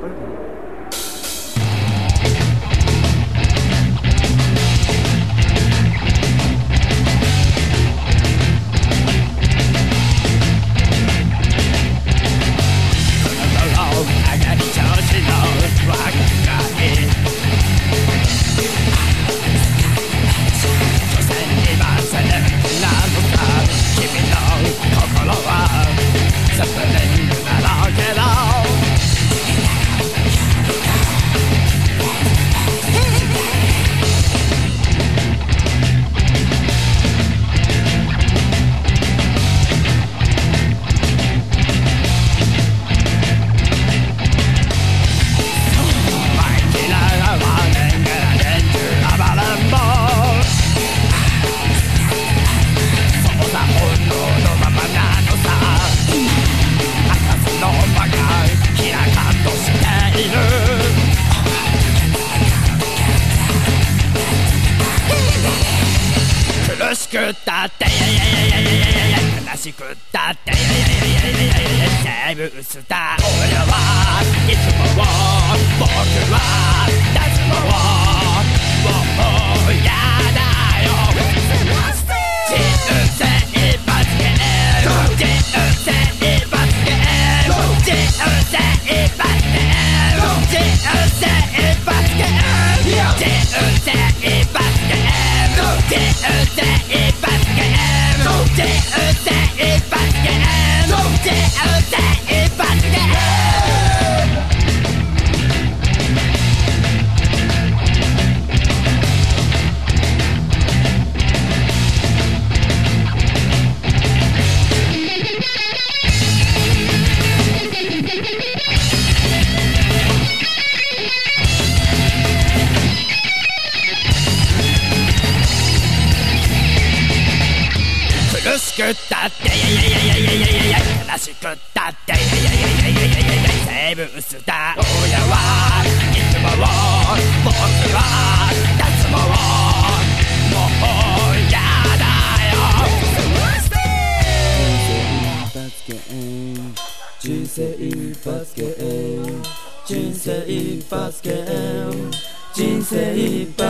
Поэтому くったって悲しくったってセーブスター俺はいつも僕は脱毛もうやだよ人生罰ゲーム人生罰ゲーム人生罰ゲーム人生罰ゲーム人生しくったって悲しくったってセーブスター親はいつも僕は脱毛もうやだよ人生一発ゲーム人生一発ゲーム人生一発